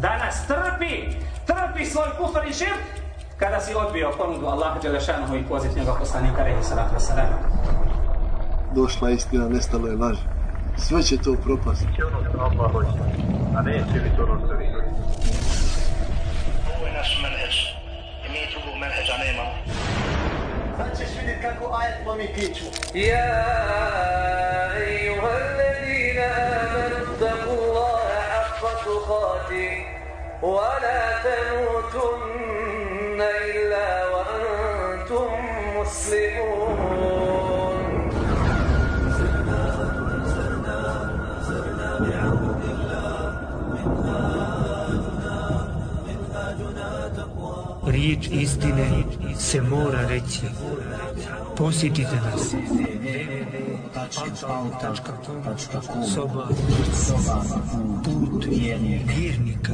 danas trpi, trpi svoj kufar i širk, kada si odbio ponudu Allaha Đelešanohu i poziv njega poslanika Rehi Salatu Vesalama. Došla istina, nestalo je laž. Sve će to propast. Će ono što Allah hoće, a neće biti to ono što vidio. Ovo je naš menheđ. I mi drugog menheđa nemamo. Sad ćeš vidjet kako ajet plomi kiču. Ja, i uvrne. ولا تموتن إلا وأنتم مسلمون Riječ istine se mora reći. Posjetite nas. www.paltal.com Soba. Put vjernika.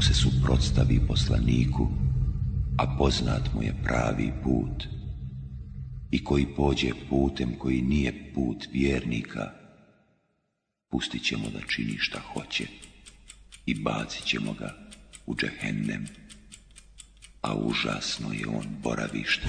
ko se suprotstavi poslaniku, a poznat mu je pravi put, i koji pođe putem koji nije put vjernika, pustit ćemo da čini šta hoće i bacit ćemo ga u džehennem, a užasno je on boravište.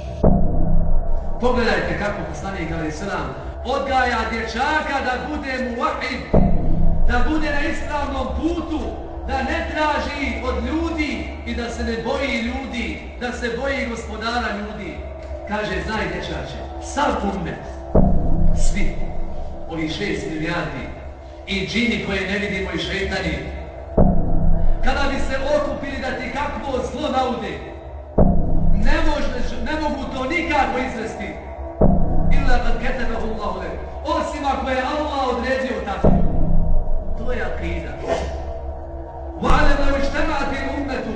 Pogledajte kako poslanik Ali Sram odgaja dječaka da bude muahid, da bude na ispravnom putu, da ne traži od ljudi i da se ne boji ljudi, da se boji gospodara ljudi. Kaže, znaj dječače, sav umet, svi, ovi šest milijardi, i džini koje ne vidimo i šetani, kada bi se okupili da ti kakvo zlo naude, ne mogu to nikako izvesti. Illa kad ketebehu Allahu le. Osim ako je Allah odredio tako. To je akida. وَعَلَمْ لَوْ اجْتَمَعَتِ الْأُمَّةُ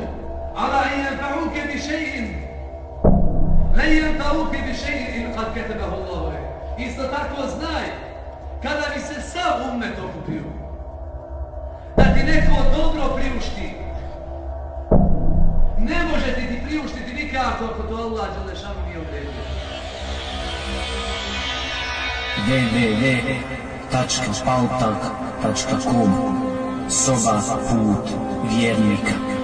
عَلَى أَنْ يَنْفَعُوكَ بِشَيْءٍ لَنْ يَنْفَعُوكَ بِشَيْءٍ إِنْ قَدْ كَتَبَهُ اللَّهُ لَكَ Isto tako znaj, kada bi se sav ummet okupio, da ti neko dobro priušti, ne možete ti priuštiti nikako ako to Allah Đalešanu nije odredio. www.pautalk.com Soba put vjernika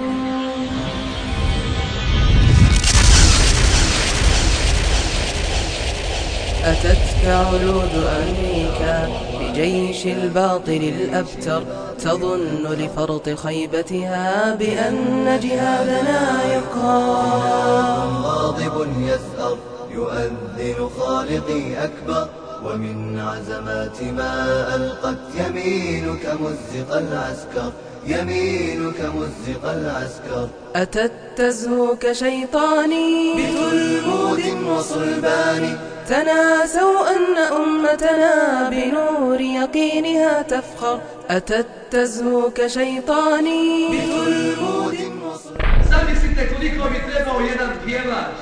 أتتك علود أمريكا بجيش الباطل الأبتر تظن لفرط خيبتها بأن جهادنا يقام. غاضب يثأر يؤذن خالقي أكبر ومن عزمات ما ألقت يمينك مزق العسكر يمينك مزق العسكر. أتت تزهو كشيطاني؟ بتلمود وصلبان تناسوا أن أمتنا بنور يقينها تفخر أتت تزهو كشيطاني بتلمود وصلبان Zamislite koliko bi trebao jedan pjevač,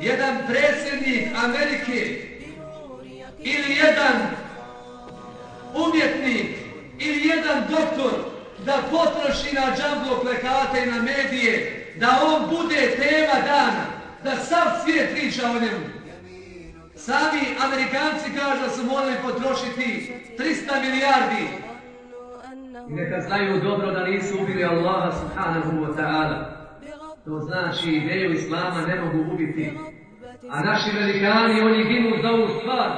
jedan predsjednik Amerike ili jedan umjetnik ili jedan doktor da potroši na džamblo plekate i na medije, da on bude tema dana, da sav svijet priča o njemu. Sami Amerikanci kažu da su morali potrošiti 300 milijardi. I neka znaju dobro da nisu ubili Allaha subhanahu wa ta'ala. To znači ideju Islama ne mogu ubiti. A naši velikani, oni ginu za ovu stvar.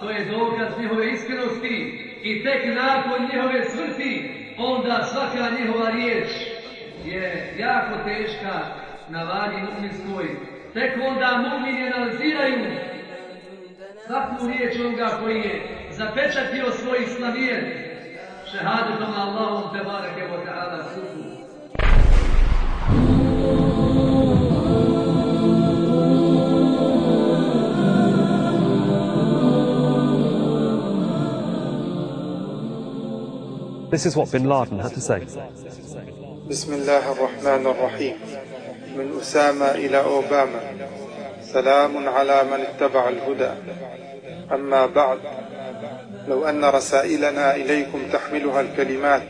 to je dokaz njihove iskrenosti i tek nakon njihove smrti, onda svaka njihova riječ je jako teška na vagi mu'minskoj. Tek onda mu'mini analiziraju svaku riječ onoga koji je zapečatio svoj islamijet šehadetom Allahom te barake wa ta'ala suku. This is what bin Laden had to say. بسم الله الرحمن الرحيم من أسامة إلى أوباما سلام على من اتبع الهدى. أما بعد لو أن رسائلنا إليكم تحملها الكلمات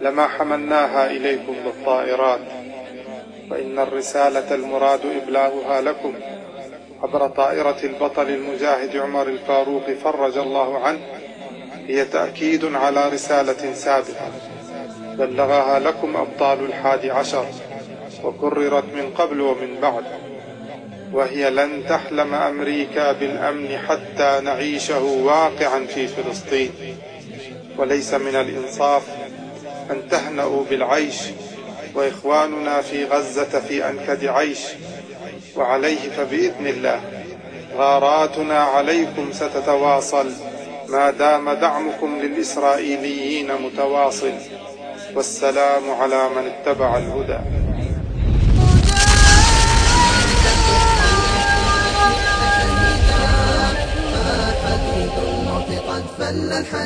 لما حملناها إليكم بالطائرات. فإن الرسالة المراد إبلاغها لكم. عبر طائرة البطل المجاهد عمر الفاروق فرج الله عنه هي تأكيد على رسالة سابقة. بلغها لكم أبطال الحادي عشر وكررت من قبل ومن بعد. وهي لن تحلم أمريكا بالأمن حتى نعيشه واقعا في فلسطين. وليس من الإنصاف أن تهنأوا بالعيش وإخواننا في غزة في أنكد عيش. وعليه فبإذن الله غاراتنا عليكم ستتواصل ما دام دعمكم للإسرائيليين متواصل. والسلام على من اتبع الهدى.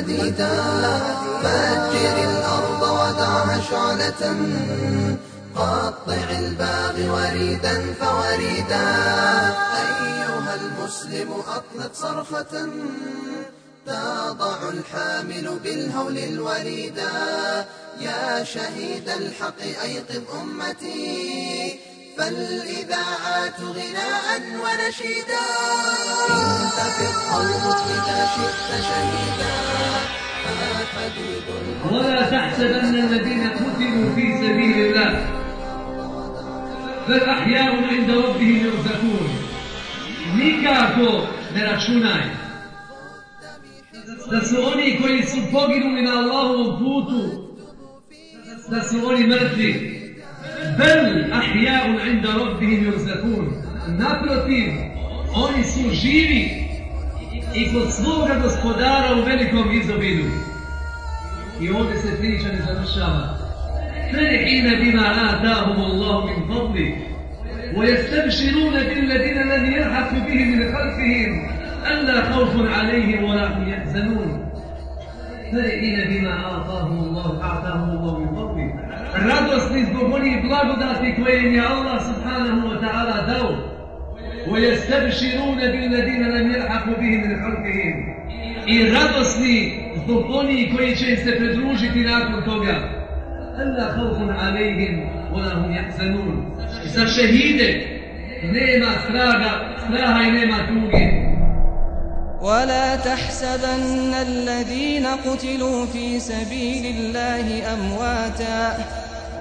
فل الحديدا فجر الأرض ودعها شعلة قطع الباغي وريدا فوريدا. أيها المسلم أطلق صرخة تضع الحامل بالهول الوريدا يا شهيد الحق أيقظ أمتي. فالإذاعات غناء ونشيدا. انتفض قلبك إذا شئت شهيدا ولا تحسبن الذين قتلوا في سبيل الله بل أحياء عند ربهم يرزقون. nikako ne računaj da su oni koji su poginuli na Allahovom putu da su oni mrtvi bel ahja'un inda rabbihim yurzakun naprotiv oni su živi i kod svoga gospodara u velikom izobilju. I ovdje se priča ne završava. فرحين بما آتاهم الله من فضله ويستبشرون بالذين لم يلحق بهم من خلفهم ألا خوف عليهم ولا هم يحزنون فرحين بما آتاهم الله آتاهم الله من فضله radosni zbog onih blagodati koje im je Allah subhanahu wa ta'ala dao ويستبشرون بالذين لم يلحقوا بهم من خلفهم i radosni zbog onih koji će im se pridružiti nakon toga ألا خوف عليهم ولا هم يحزنون za šehide nema straga straha i nema tuge ولا تحسبن الذين قتلوا في سبيل الله أمواتا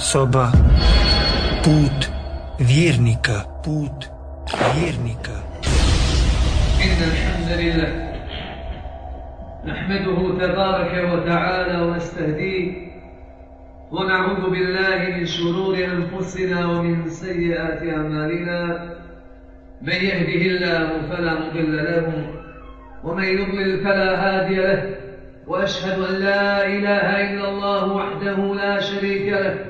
Soba. Put vjernika Put vjernika. الحمد لله نحمده تبارك وتعالى ونستهديه ونعوذ بالله من شرور أنفسنا ومن سيئات أعمالنا. من يهده الله فلا مضل له ومن يضلل فلا هادي له. وأشهد أن لا إله إلا الله وحده لا شريك له.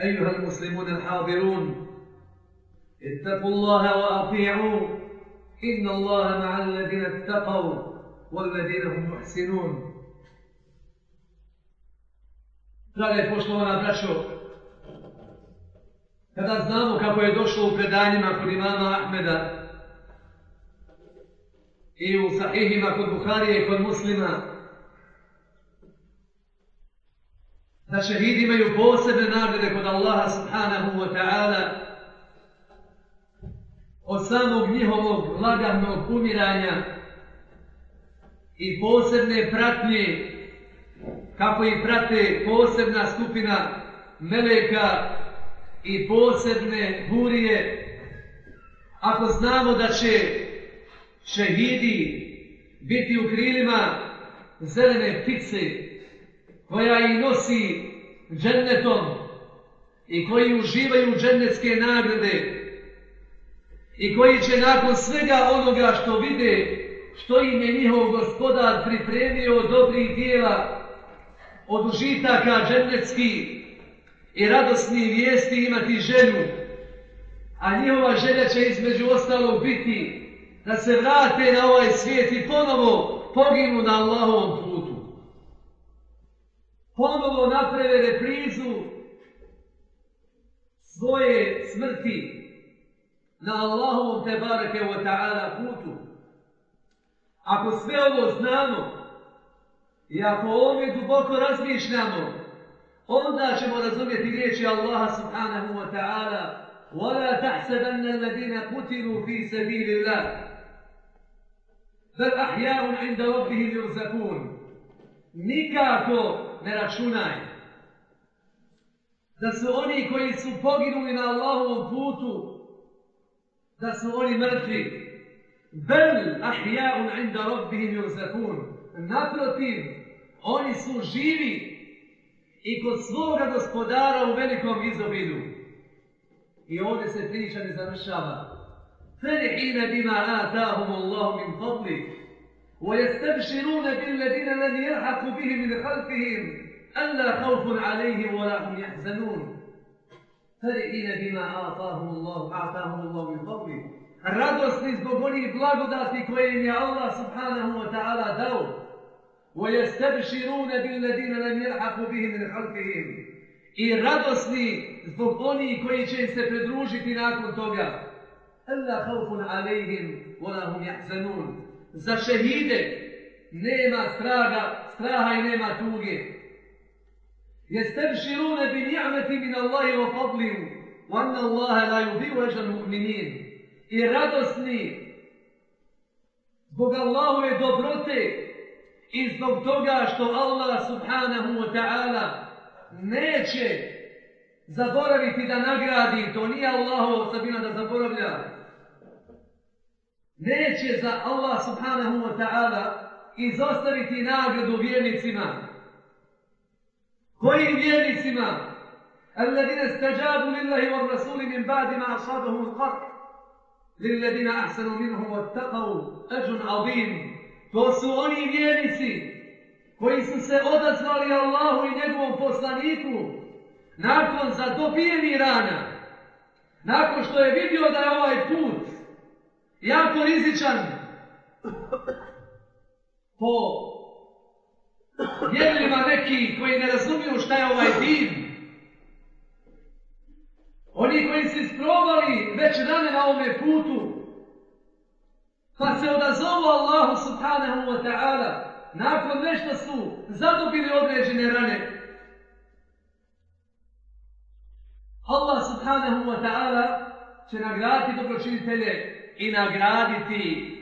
أيها المسلمون الحاضرون اتقوا الله وأطيعوا إن الله مع الذين اتقوا والذين هم محسنون Drage poštovana braćo, kada znamo kako je došlo u predanjima kod imama Ahmeda i u sahihima kod Buharije i kod muslima, da šehidi imaju posebne nagrade kod Allaha subhanahu wa ta'ala. Od samog njihovog lagavnog umiranja i posebne pratnje kako ih prate posebna skupina meleka i posebne burije. Ako znamo da će šehidi biti u krilima zelene ptice koja ih nosi džennetom i koji uživaju džennetske nagrade i koji će nakon svega onoga što vide što im je njihov gospodar pripremio od dobrih dijela od užitaka džennetski i radosni vijesti imati želju a njihova želja će između ostalog biti da se vrate na ovaj svijet i ponovo poginu na Allahovom putu ponovo naprave reprizu svoje smrti na Allahovom te bareke wa ta'ala putu. Ako sve ovo znamo i ako ovdje duboko razmišljamo, onda ćemo razumjeti riječi Allaha subhanahu wa ta'ala وَلَا تَحْسَبَنَّ الَّذِينَ قُتِلُوا فِي سَبِيلِ اللَّهِ بَلْ أَحْيَاءٌ عِنْدَ رَبِّهِمْ يُرْزَقُونَ Nikako ne računaj. Da su oni koji su poginuli na Allahovom putu, da su oni mrtvi. Bel ahijaun inda robbihim yurzakun. Naprotiv, oni su živi i kod svoga gospodara u velikom izobidu. I ovdje se priča ne završava. Ferihine bima atahum Allahu min fadlih. ويستبشرون بالذين لم يلحقوا بهم من خلفهم ألا خوف عليهم ولا هم يحزنون. فرحين بما آتاهم الله آتاهم الله من فضله. radosni zbog onih blagodati koje im je Allah subhanahu wa ta'ala dao وَيَسْتَبْشِرُونَ بِالَّذِينَ لَمْ يَلْحَقُوا بِهِمْ مِنْ خَلْقِهِمْ i radosni zbog onih koji će se pridružiti nakon toga أَلَّا خَوْفٌ عَلَيْهِمْ وَلَا هُمْ يَحْزَنُونَ. za šehide nema straga, straha i nema tuge. Jestebširune bi ni'meti min Allahi wa fadliju, wa anna Allahe la yubiu ežan mu'minin. I radosni, zbog Allahove dobrote i zbog toga što Allah subhanahu wa ta'ala neće zaboraviti da nagradi, to nije Allahu osobina da zaboravlja, Neće za Allah subhanahu wa ta'ala izostaviti nagradu vjernicima. Kojim vjernicima? الذين استجابوا لله والرسول من بعد ما أصابهم القرح للذين أحسنوا منهم واتقوا أجر عظيم To su oni vjernici koji su se odazvali Allahu i njegovom poslaniku nakon zadobijeni rana, nakon što je vidio da je ovaj put jako rizičan po vjerljima neki koji ne razumiju šta je ovaj din. Oni koji su isprobali već rane na ovome putu, pa se odazovu Allahu subhanahu wa ta'ala, nakon nešto su zadobili određene rane. Allah subhanahu wa ta'ala će nagraditi dobročinitelje i nagraditi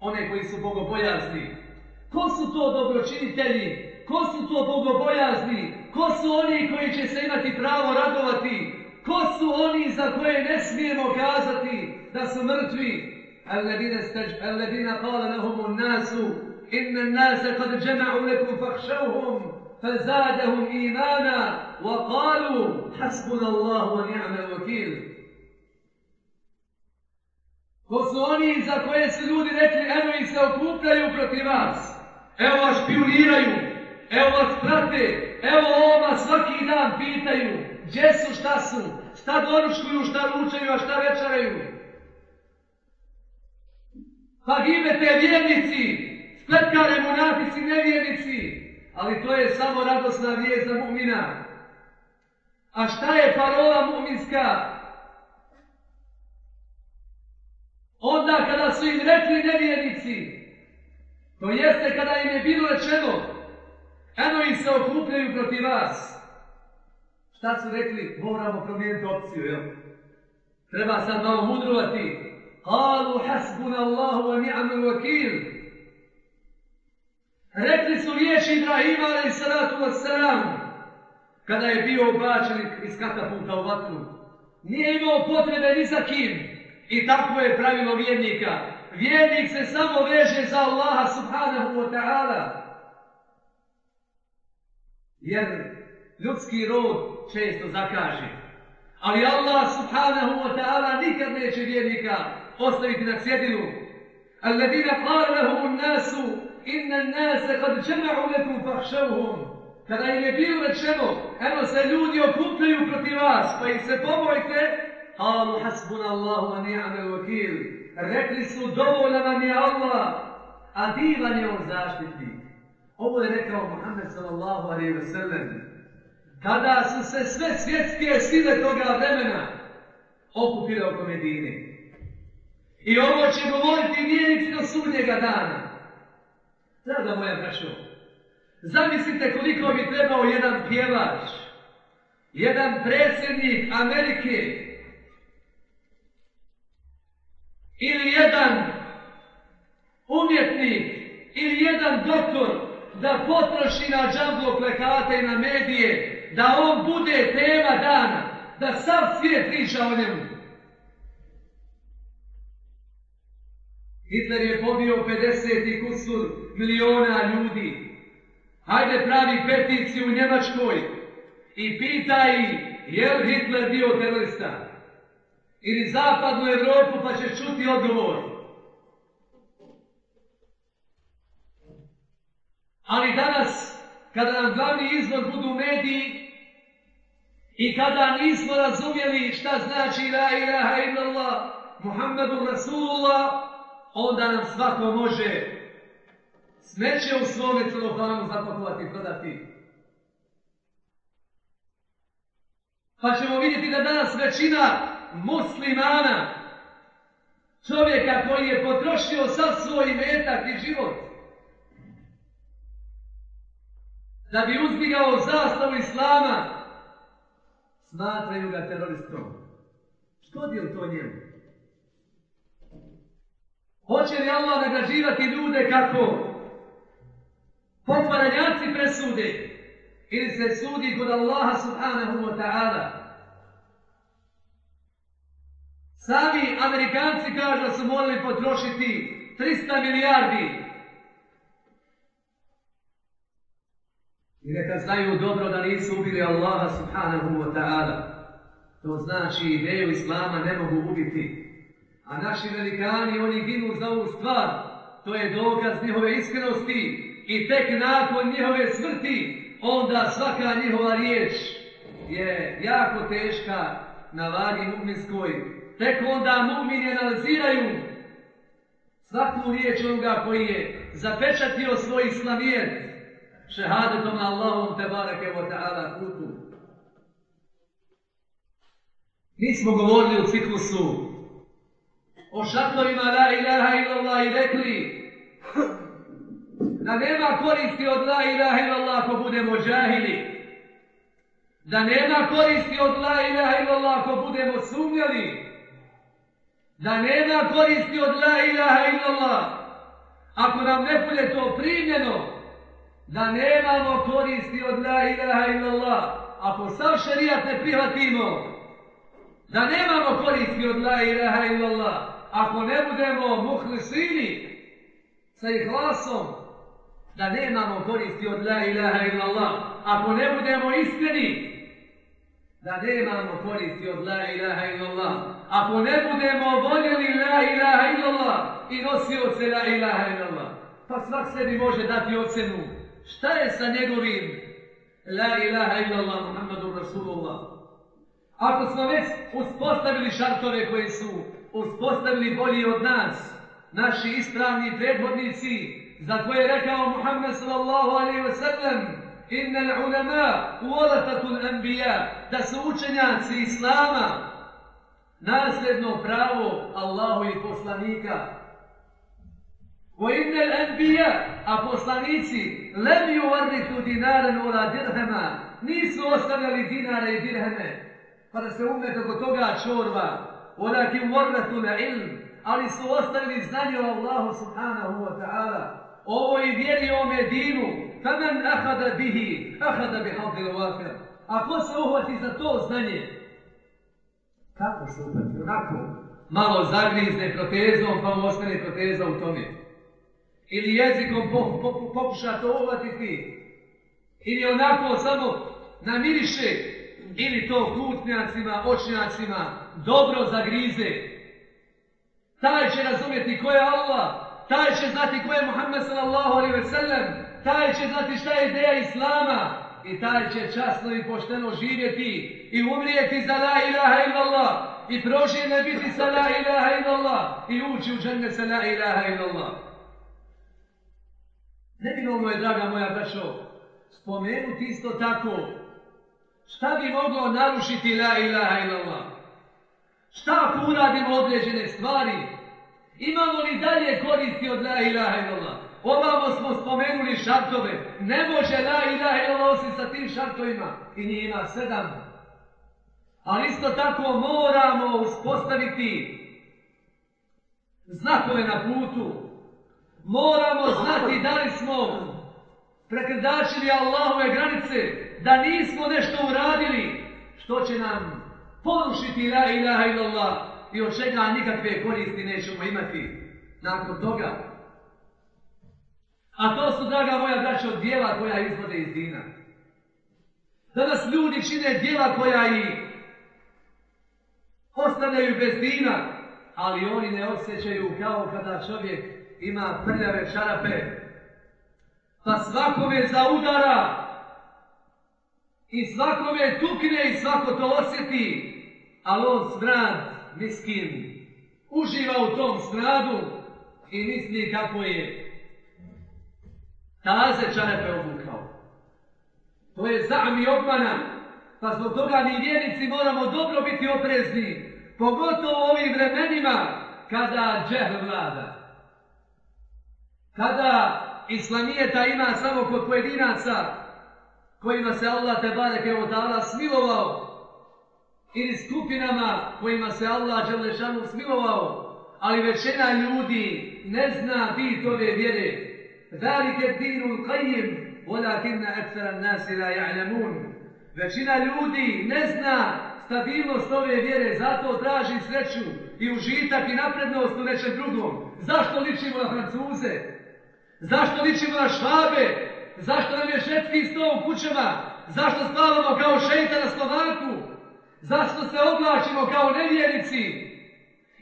one koji su bogobojazni. Ko su to dobročinitelji? Ko su to bogobojazni? Ko su oni koji će se imati pravo radovati? Ko su oni za koje ne smijemo kazati da su mrtvi? Alladina staj, alladina qala lahum an-nasu inna nasa qad jama'u lakum fakhshawhum fazadahum imana, wa qalu hasbunallahu wa ni'mal wakeel To su oni za koje su ljudi rekli, eno ih se okupljaju protiv vas, evo vas špioniraju, evo vas prate, evo oma svaki dan pitaju, gdje su, šta su, šta doručkuju, šta ručaju, a šta večaraju. Pa gibete vjernici, spletkare monatici, nevjernici, ali to je samo radosna vijest za mu'mina. A šta je parola mu'minska? Onda kada su im rekli nevjernici, to jeste kada im je bilo rečeno, eno ih se okupljaju protiv vas. Šta su rekli? Moramo promijeniti opciju, jel? Treba sad malo mudrovati. Kalu hasbuna Allahu wa ni'amil wakil. Rekli su riječi Ibrahima alaih salatu wassalam, kada je bio obačen iz katapulta u vatru. Nije imao potrebe ni za kim, I tako je pravilo vjernika. Vjernik se samo veže za Allaha subhanahu wa ta'ala. Jer ljudski rod često zakaže. Ali Allah subhanahu wa ta'ala nikad neće vjernika ostaviti na cjedilu. Alladina qala nasu inna nase kad džema'u lekum fahšavhum. Kada im je bilo rečeno, eno se ljudi okupljaju protiv vas, pa ih se pobojte, Kalu hasbuna Allahu wa ni'amel vakil. Rekli su dovoljno nam je Allah, a divan je on zaštitnik. Ovo je rekao Muhammed sallallahu alaihi wa sallam. Kada su se sve svjetske sile toga vremena okupile oko Medine. I ovo će govoriti vjernici do sudnjega dana. Draga moja braćo, zamislite koliko bi trebao jedan pjevač, jedan predsjednik Amerike, ili jedan umjetnik ili jedan doktor da potroši na džambo plekate i na medije, da on bude tema dana, da sav svijet priča o njemu. Hitler je pobio 50 i kusur miliona ljudi. Hajde pravi peticiju u Njemačkoj i pitaj je li Hitler bio terorista ili zapadnu Evropu pa će čuti odgovor. Ali danas, kada nam glavni izvor budu mediji i kada nismo razumjeli šta znači la ilaha illallah Muhammedu Rasulullah, onda nam svako može smeće u svome celofanu zapakovati i prodati. Pa ćemo vidjeti da danas većina muslimana, čovjeka koji je potrošio sav svoj metak i život, da bi uzdigao zastavu Islama, smatraju ga teroristom. Škodi li to njemu? Hoće li Allah nagrađivati ljude kako potvaranjaci presude ili se sudi kod Allaha subhanahu wa ta'ala? Sami Amerikanci kažu da su morali potrošiti 300 milijardi. I neka znaju dobro da nisu ubili Allaha subhanahu wa ta'ala. To znači ideju Islama ne mogu ubiti. A naši velikani, oni ginu za ovu stvar. To je dokaz njihove iskrenosti. I tek nakon njihove smrti, onda svaka njihova riječ je jako teška na vagi mu'minskoj tek onda mu'mini analiziraju Svaku riječ onoga koji je zapečatio svoj islamijet šehadetom na Allahom tebareke wa ta'ala putu. Mi smo govorili u ciklusu o šartovima la ilaha illallah i rekli da nema koristi od la ilaha illallah ako budemo džahili. Da nema koristi od la ilaha illallah ako budemo sumnjali. Da nema koristi od la ilaha illallah ako nam ne bude to primljeno. Da nemamo koristi od la ilaha illallah ako sav šarijat ne prihvatimo. Da nemamo koristi od la ilaha illallah ako ne budemo muhlisini sa ihlasom da nemamo koristi od la ilaha illallah, ako ne budemo iskreni, da nemamo koristi od la ilaha illallah, ako ne budemo voljeli la ilaha illallah i nosioce la ilaha illallah, pa svak sebi može dati ocenu šta je sa njegovim la ilaha illallah Muhammadu Rasulullah. Ako smo već uspostavili šartove koji su uspostavili bolji od nas, naši ispravni predvodnici, za koje je rekao Muhammed sallallahu alaihi wa sallam Inna ulama uolatatul anbiya da su učenjaci Islama nasljedno pravo Allahu i poslanika. Wa inna anbiya a poslanici lem yuwarrithu dinaren ula dirhema. nisu ostavljali dinare i dirheme pa da se umet oko toga čorva walakin warrathu ilm ali su ostavili znanje o Allahu subhanahu wa ta'ala. Ovo i vjeri o Medinu, kamen ahada bihi, ahada bi hadil wafir. A ko se uhvati za to znanje? Kako se uhvati? Onako, malo zagrizne protezom, pa mu ostane proteza u tome. Ili jezikom po, po, po, pokuša to uhvatiti. Ili onako samo namiriše, ili to kutnjacima, očnjacima, dobro zagrize. Taj će razumjeti ko je Allah, taj će znati ko je Muhammed sallallahu alaihi ve sellem, taj će znati šta je ideja Islama i taj će časno i pošteno živjeti i umrijeti za la ilaha illallah i proživne biti sa la ilaha illallah i ući u džene sa la ilaha illallah. Nebinovno je, draga moja braćo, spomenuti isto tako šta bi moglo narušiti la ilaha illallah. Šta ako uradimo određene stvari, Imamo li dalje koristi od la ilaha illallah? Ovamo smo spomenuli šartove. Ne može la ilaha illallah osim sa tim šartovima. I njih ima sedam. Ali isto tako moramo uspostaviti znakove na putu. Moramo znati da li smo prekrdačili Allahove granice, da nismo nešto uradili, što će nam porušiti la ilaha illallah i od čega nikakve koristi nećemo imati nakon toga. A to su, draga moja braća, dijela koja izvode iz dina. Danas ljudi čine dijela koja i ostanaju bez dina, ali oni ne osjećaju kao kada čovjek ima prljave čarape, pa svakome zaudara i svakome tukne i svako to osjeti, ali on smrad miskin uživa u tom stradu i misli kako je taze čarepe obukao. To je zam i obmana, pa zbog toga mi vjernici moramo dobro biti oprezni, pogotovo u ovim vremenima kada džehl vlada. Kada islamijeta ima samo kod pojedinaca kojima se Allah te bareke od dala smilovao ili skupinama kojima se Allah Đelešanu smilovao, ali većina ljudi ne zna bit ove vjere. Zalike dinu qajim, volakinna ekseran nasi la ja'lamun. Većina ljudi ne zna stabilnost ove vjere, zato traži sreću i užitak i naprednost u nečem drugom. Zašto ličimo na Francuze? Zašto ličimo na Švabe? Zašto nam je šetski sto u kućama? Zašto spavamo kao šeita na Slovaku? Zašto se oblačimo kao nevjerici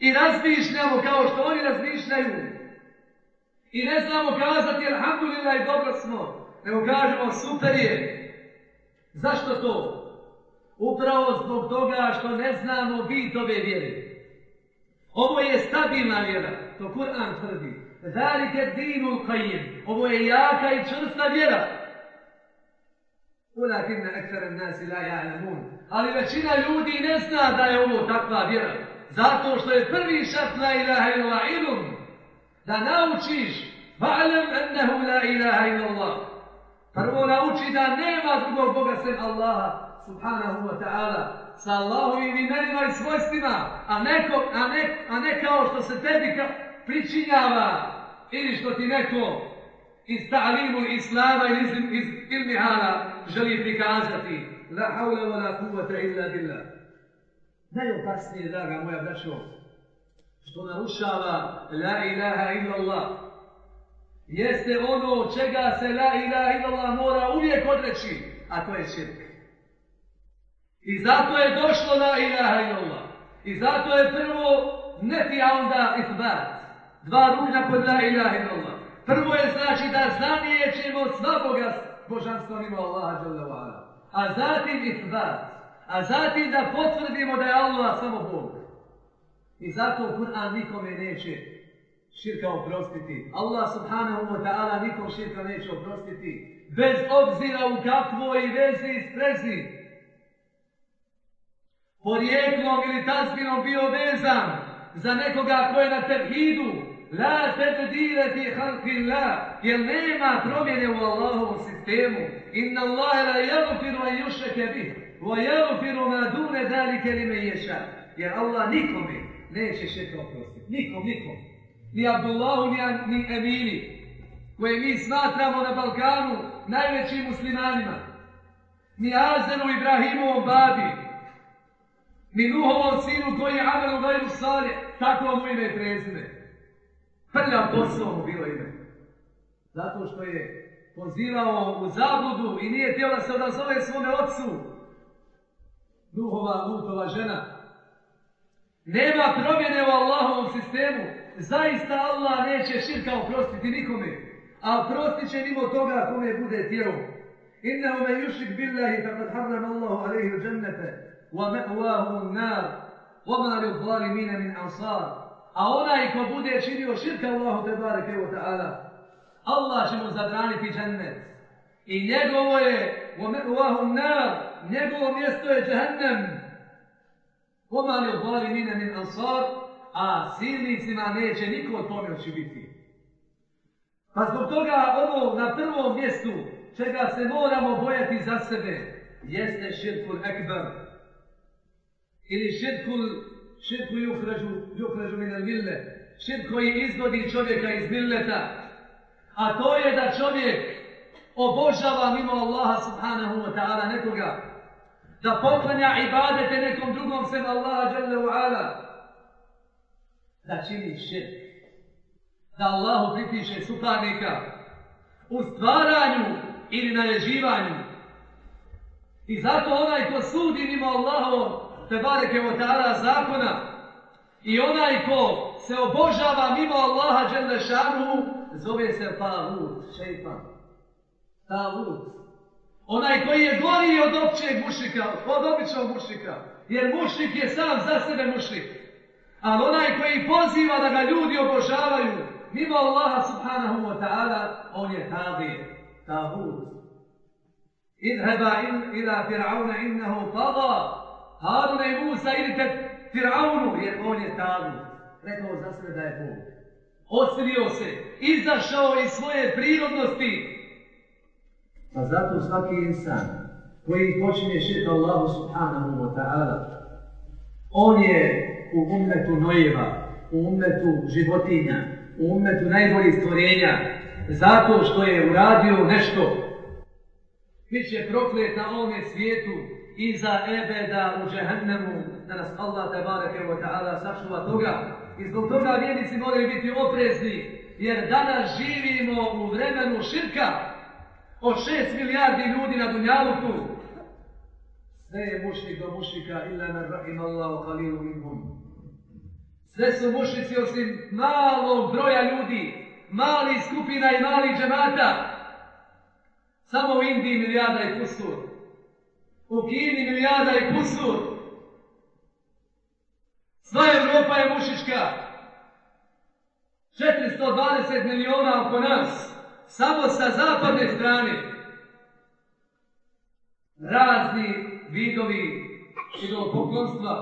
i razmišljamo kao što oni razmišljaju? I ne znamo kazati, alhamdulillah, i dobro smo, nego kažemo, super je. Zašto to? Upravo zbog toga što ne znamo bit ove vjere. Ovo je stabilna vjera, to Kur'an tvrdi. Zalike dinu qajim. Ovo je jaka i čvrsta vjera. Ulakinna ekstara nasi la ja'lamun. Ali većina ljudi ne zna da je ovo takva vjera. Zato što je prvi šat la ilaha illa ilum. Da naučiš fa'lam ennehu la ilaha illa Allah. Prvo nauči da nema drugog Boga sem Allaha subhanahu wa ta'ala sa Allahovim imenima i svojstvima, a, neko, a, ne, a ne kao što se tebi ka, pričinjava ili što ti neko iz ta'limu islama ili iz, iz ilmihana želi prikazati. La haula wa la kuvata illa billah. Najopasnije, draga moja braćo, što narušava la ilaha illa Allah, jeste ono čega se la ilaha illa Allah mora uvijek odreći, a to je širk. I zato je došlo la ilaha illa Allah. I zato je prvo nefi, a onda isbat. Dva ružna kod la ilaha illa Allah. Prvo je znači da zanijećemo svakoga božanstva mimo Allaha dželle A zatim isbat. A zatim da potvrdimo da je Allah samo Bog. I zato Kur'an nikome neće širka oprostiti. Allah subhanahu wa ta'ala nikom širka neće oprostiti. Bez obzira u kakvoj vezi i sprezi porijeklom ili tazbinom bio vezan za nekoga ko je na tevhidu, la tebdile ti halki la, jer nema promjene u Allahovom sistemu. Inna Allahe la jagufiru a jušeke bih, wa jagufiru ma dune dalike li me ješa. Jer Allah nikome neće to oprostiti. Nikom, nikom. Ni Abdullahu, ni, ni Emini, koje mi smatramo na Balkanu najvećim muslimanima. Ni Azenu Ibrahimovom babi, ni Nuhovom sinu koji je Amel u Gajru Salje, tako mu ime prezime. Prljav posao mu bilo ime. Zato što je pozivao u zabludu i nije htio se odazove svome ocu. Nuhova, Lutova žena. Nema promjene u Allahovom sistemu. Zaista Allah neće širka oprostiti nikome. A oprostit će nimo toga kome bude tjerom. Innehu me yushrik billahi fa kad harram Allahu alaihi jennete wa me'uahu un nar wa mali ubali mine min ansar. A onaj ko bude činio širka Allahu te bareke wa ta'ala Allah će mu zabraniti jennet. I njegovo je wa me'uahu un nar njegovo mjesto je jahennem Humani obali mine min ansar, a silnicima neće niko od pomoći biti. Pa zbog toga ono na prvom mjestu čega se moramo bojati za sebe jeste širkul ekber. Ili širkul širku juhražu, juhražu min mille. Širk koji izvodi čovjeka iz milleta. A to je da čovjek obožava mimo Allaha subhanahu wa ta'ala nekoga da poklanja ibadete nekom drugom sem Allaha jalla wa da čini širk, da Allahu pritiše suparnika u stvaranju ili naređivanju. I zato onaj ko sudi mimo Allahovom tebareke bareke ta'ala zakona i onaj ko se obožava mimo Allaha dželle šanu zove se Tavut, šeitan. Tavut, Onaj koji je gori od općeg mušika, od običnog mušika. Jer mušik je sam za sebe mušik. Ali onaj koji poziva da ga ljudi obožavaju mimo Allaha subhanahu wa ta'ala, on je tabir, tabut. Idheba in, ila fir'auna innehu tada, Haruna i Musa idite Firaunu, jer on je tabu. Rekao za sebe da je Bog. Osilio se, izašao iz svoje prirodnosti. Pa zato svaki insan koji počinje šeta Allahu subhanahu wa ta'ala, on je u umetu nojeva, u umetu životinja, u umetu najboljih stvorenja, zato što je uradio nešto, Biće proklet na ovome svijetu, za ebeda u džehennemu, da nas Allah tabareke wa ta'ala sačuva toga. I zbog toga vjernici moraju biti oprezni, jer danas živimo u vremenu širka od šest milijardi ljudi na Dunjaluku. Sve je mušnik do mušnika, illa na rahim Allah kalilu minhum. Sve su mušnici osim malog broja ljudi, mali skupina i mali džemata. Samo u Indiji milijarda i kusur u Kini milijarda i kusur. Sva Evropa je mušička. 420 miliona oko nas, samo sa zapadne strane. Razni vidovi idolopoklonstva,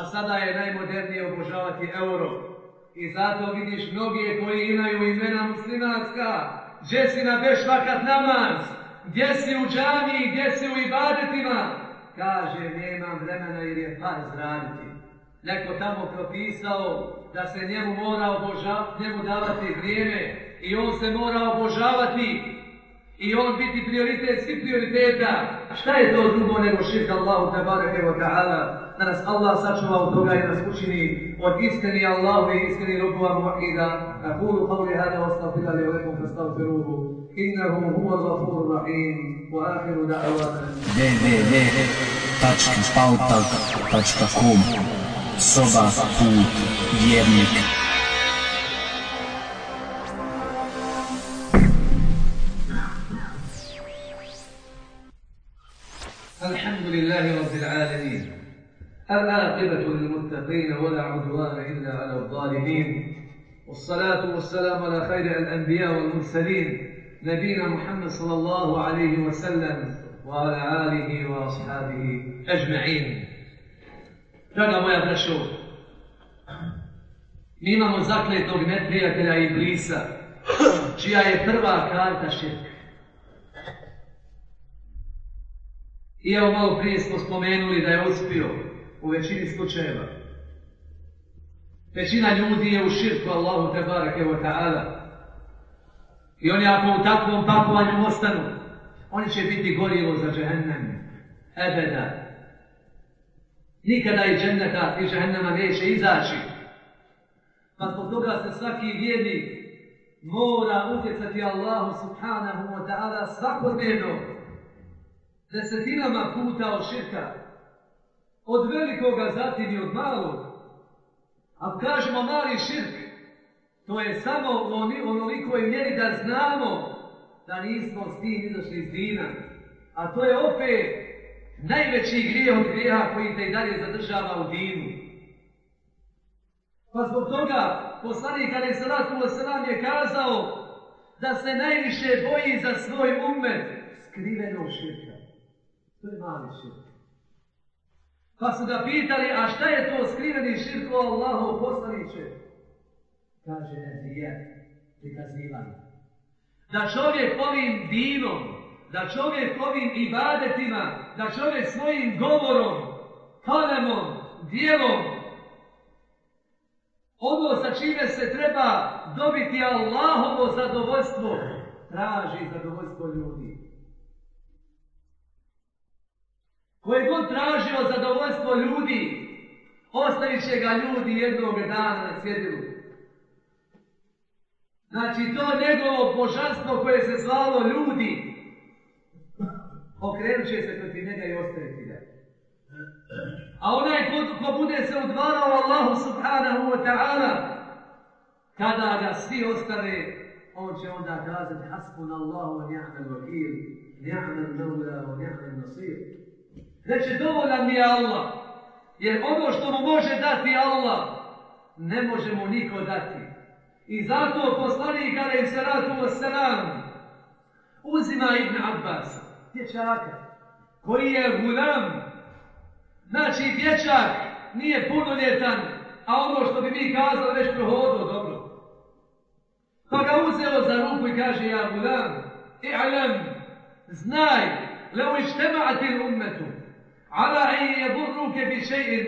a sada je najmodernije obožavati euro. I zato vidiš mnogije koji imaju imena muslimanska, gdje si na bešvakat namaz, gdje si u džami, gdje si u ibadetima, kaže nemam vremena jer je par zraditi. Neko tamo propisao da se njemu mora obožavati, njemu davati vrijeme i on se mora obožavati i on biti prioritet svih prioriteta. Šta je to drugo nego širka Allahu tabareke wa ta'ala? Da nas Allah sačuva od toga i nas učini od istini Allahu i istini robova mu'ahida. Akulu qavli hada wa stavfila li olekum fastavfiruhu. Innahu huwa zafur rahim. Wa ahiru da'avana. www.pautal.com Soba put vjernik. العاقبة للمتقين ولا عدوان إلا على الظالمين والصلاة والسلام على خير الأنبياء والمرسلين نبينا محمد صلى الله عليه وسلم وعلى آله وأصحابه أجمعين Draga moja braćo, mi imamo zakletog neprijatelja Iblisa, čija je prva karta širka. I evo malo prije smo spomenuli da je uspio u većini slučajeva. Većina ljudi je u širku Allahu te barake wa ta'ala. I oni ako u takvom pakovanju ostanu, oni će biti gorivo za džehennem. Ebeda. Nikada i dženneta i džehennema neće izaći. Pa zbog toga se svaki vjernik mora utjecati Allahu subhanahu wa ta'ala svakodnevno desetinama puta od širka, od velikoga zatim i od malog. A kažemo mali širk, to je samo oni, onoliko je mjeri da znamo da nismo s tim izašli iz dina. A to je opet najveći grijeh od grijeha koji te i dalje zadržava u dinu. Pa zbog toga poslanik Ali Salatu Wasalam je kazao da se najviše boji za svoj umet skrivenog širka. To je mali širk. Pa su ga pitali, a šta je to skriveni širk o Allahu poslaniće? Kaže, ne zije, prikazivanje. Da čovjek ovim dinom, da čovjek ovim ibadetima, da čovjek svojim govorom, kalemom, dijelom, ono sa čime se treba dobiti Allahovo zadovoljstvo, traži zadovoljstvo ljudi. Koje god tražio zadovoljstvo ljudi, ostavit će ga ljudi jednog dana na cjedilu. Znači, to njegovo božanstvo koje se zvalo ljudi, okrenut će se protiv njega i ostaviti ga. A onaj ko, ko bude se udvarao Allahu subhanahu wa ta'ala, kada ga svi ostave, on će onda kazati hasbun Allahu wa ni'mal wakil, ni'mal mevla wa ni'mal nasir. Znači, dovoljan mi je Allah, jer ono što mu može dati Allah, ne može mu niko dati. I zato poslanik kada im se ratu sram, uzima Ibn Abbas, dječaka, koji je gulam, znači dječak nije punoljetan, a ono što bi mi kazali već prohodilo dobro. Pa ga uzeo za ruku i kaže, ja gulam, alam, znaj, leo ištema'ati ummetu, ala en jedurruke bi še'in,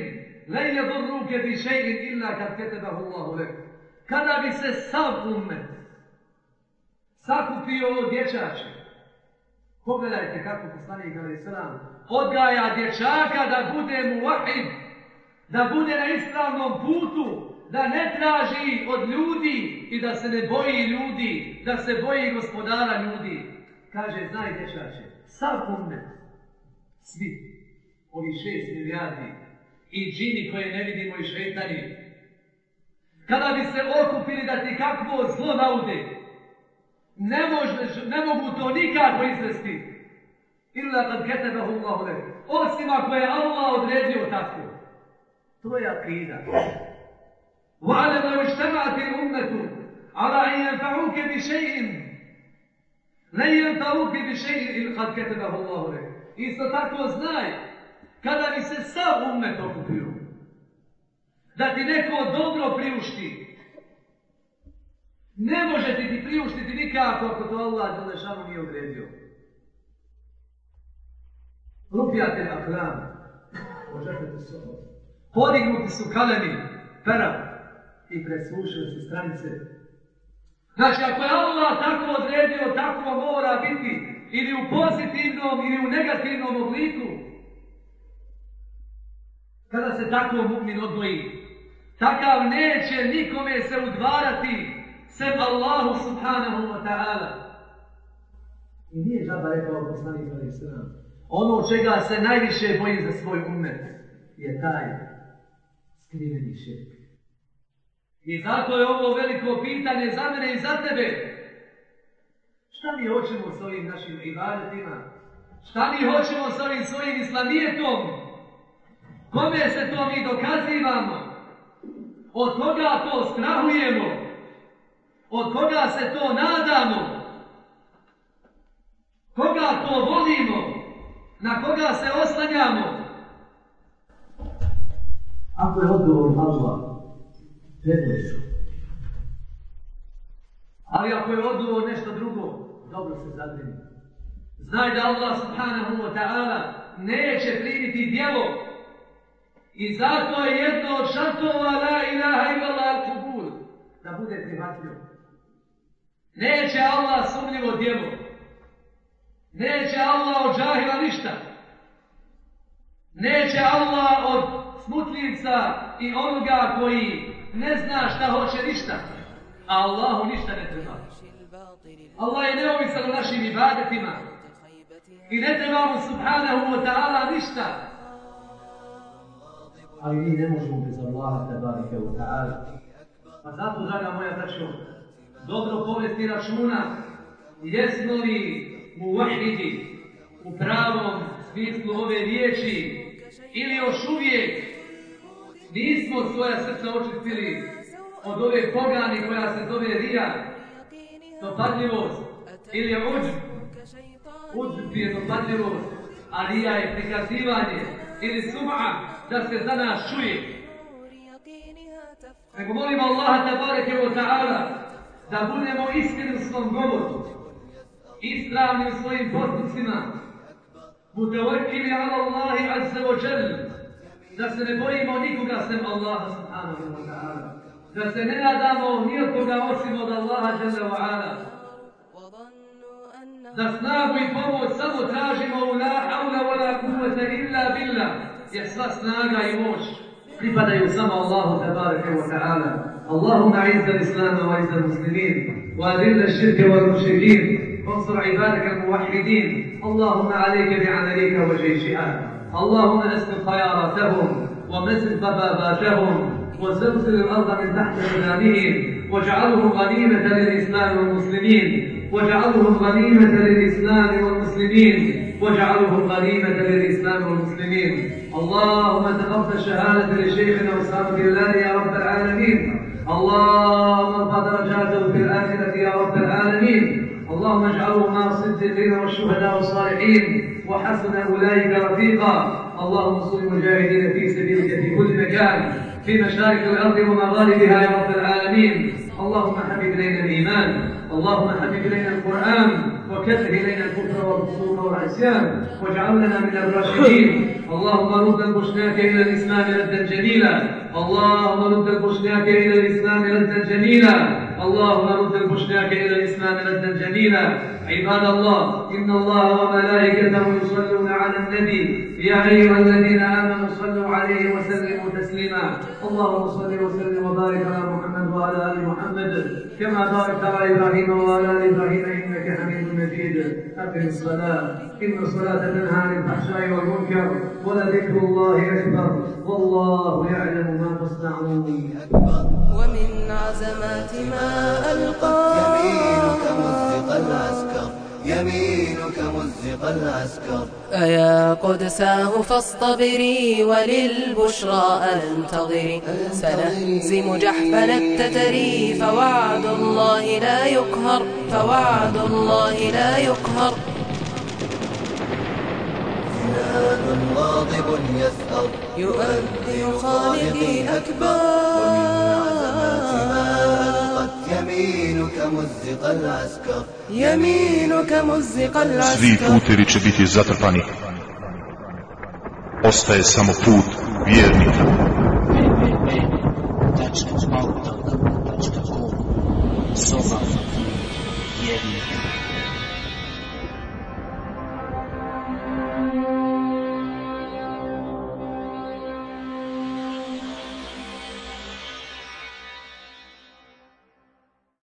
len jedurruke bi še'in illa kad ketebahu Allahu lek. kada bi se sav umet sakupio ovo dječače, pogledajte kako poslanik Ali Sram odgaja dječaka da bude mu vahid, da bude na ispravnom putu, da ne traži od ljudi i da se ne boji ljudi, da se boji gospodara ljudi. Kaže, znaj dječače, sav umet, svi, ovi šest milijardi, i džini koje ne vidimo i šetani, kada bi se okupili da ti kakvo zlo naude, ne, možeš, ne mogu to nikako izvesti. Illa kad ketebahu Allahu le. Osim ako je Allah odredio tako. To je akida. وعلى لو اجتمعت الأمة على أن ينفعوك بشيء لن ينفعوك بشيء قد كتبه الله لك Isto tako znaj, kada bi se sav umet okupio, da ti neko dobro priušti, ne može ti ti priuštiti nikako ako to Allah Đelešanu nije odredio. Lupijate na hran, ožetete se Podignuti su kalemi, pera, i preslušili se stranice. Znači, ako je Allah tako odredio, tako mora biti ili u pozitivnom ili u negativnom obliku. Kada se tako mu'min odvoji, takav neće nikome se udvarati sem Allahu subhanahu wa ta'ala. I nije žaba rekao poslanik Ali Sram. Ono čega se najviše boji za svoj umet je taj skriveni širk. I zato je ovo veliko pitanje za mene i za tebe. Šta mi hoćemo s ovim našim ibadetima? Šta mi hoćemo s ovim svojim islamijetom? Kome se to mi dokazivamo? Od koga to strahujemo? Od koga se to nadamo? Koga to volimo? Na koga se oslanjamo? Ako je odgovor Allah, predvoj su. Ali ako je odgovor nešto drugo, dobro se zabrini. Znaj da Allah subhanahu wa ta'ala neće primiti djelo i zato je jedno od šartova la ilaha illallah al-kubul da bude prihvatljivo. Neće Allah sumnjivo djelo. Neće Allah od džahila ništa. Neće Allah od smutljivca i onoga koji ne zna šta hoće ništa. A Allahu ništa ne treba. Allah je neovisan u našim ibadetima. I ne trebamo subhanahu wa ta'ala ništa. Ali mi ne možemo bez Allaha tabarike u ta'ala. Pa zato, draga moja braćo, dobro povesti računa jesmo li mu vahidi u pravom smislu ove riječi ili još uvijek nismo svoja srca očistili od ove pogani koja se zove rija dopadljivost ili uđ, uđ je dopadljivost, a rija je prikazivanje ili suma da se za nas čuje. Nego molimo Allaha tabareke wa ta'ala da budemo iskreni u svom govoru, ispravni u svojim postupcima, mutavakili ala Allahi azza wa jal, da se ne bojimo nikoga sem Allaha subhanahu wa ta'ala da se ne nadamo ni osim od Allaha Jalla wa Ala. Da snagu i pomoć samo tražimo u la haula wa la kuvvete illa billah, jer sva snaga i moć pripadaju samo Allahu tabaraka wa ta'ala. اللهم اعز الاسلام واعز المسلمين واذل الشرك والمشركين وانصر عبادك الموحدين اللهم عليك بعملك وجيشها اللهم اسلم خياراتهم ومسك ضباباتهم وزلزل الأرض من تحت أقدامهم واجعلهم غنيمة للإسلام والمسلمين واجعلهم غنيمة للإسلام والمسلمين واجعلهم غنيمة للإسلام والمسلمين اللهم تقبل شهادة لشيخنا أسامة الله يا رب العالمين. اللهم ارفع درجاته في الآخرة يا رب العالمين. اللهم اجعله مع الصديقين والشهداء والصالحين. وحسن أولئك رفيقا. اللهم صل المجاهدين في سبيلك في كل مكان. في مشارق الأرض ومغاربها يا رب العالمين. اللهم حبب إلينا الإيمان. اللهم حبب إلينا القرآن. وكره إلينا الكفر والفسوق والعصيان واجعلنا من الراشدين. اللهم رد البشناك إلى الإسلام ردا جميلا. اللهم رد البشناك إلى الإسلام ردا جميلا. اللهم رد البشناك إلى الإسلام ردا جميلا. عباد الله إن الله وملائكته يصلون على النبي. يا أيها الذين آمنوا صلوا عليه وسلموا تسليما. اللهم صل وسلم وبارك على محمد وعلى آل محمد. كما باركت على إبراهيم وعلى آل إبراهيم مجيد أقم الصلاة. إن الصلاة تنهى عن الفحشاء والمنكر ولذكر الله أكبر. والله يعلم ما تصنعون. ومن عزمات ما ألقى يمينك مثقل العسكر يمينك مزق العسكر أيا قدساه فاصطبري وللبشرى أنتظري. سنهزم جحفل التتري فوعد الله لا يقهر. فوعد الله لا يقهر. غاضب يثأر. يؤدي خالقي أكبر مزق العسكر يمينك مزق Svi العسكر putevi će biti zatrpani. Ostaje samo put vjernika. www.mautalk.com Soba vjernika